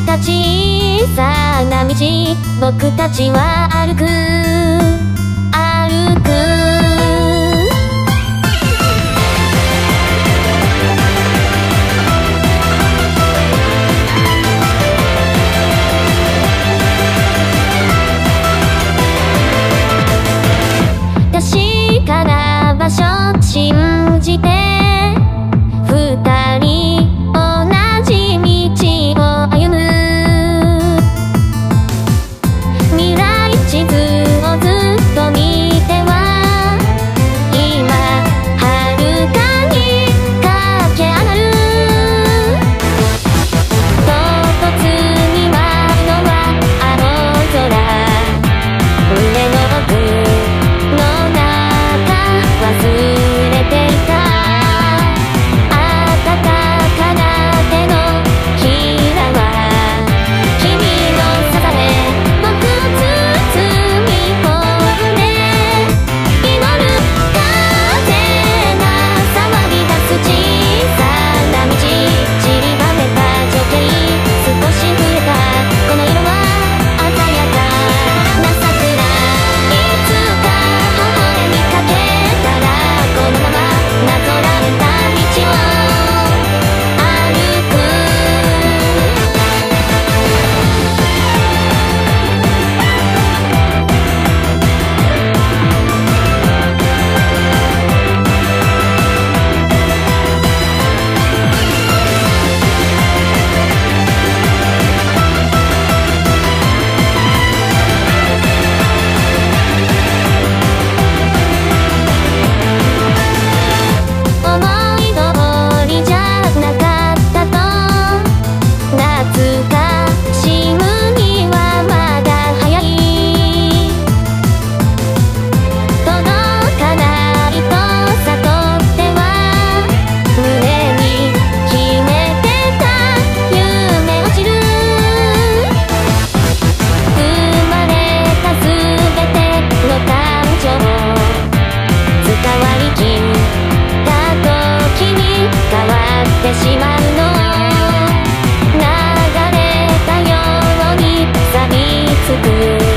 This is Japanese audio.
さた小さな道僕たちは歩くてしまうの。流れたようにつく。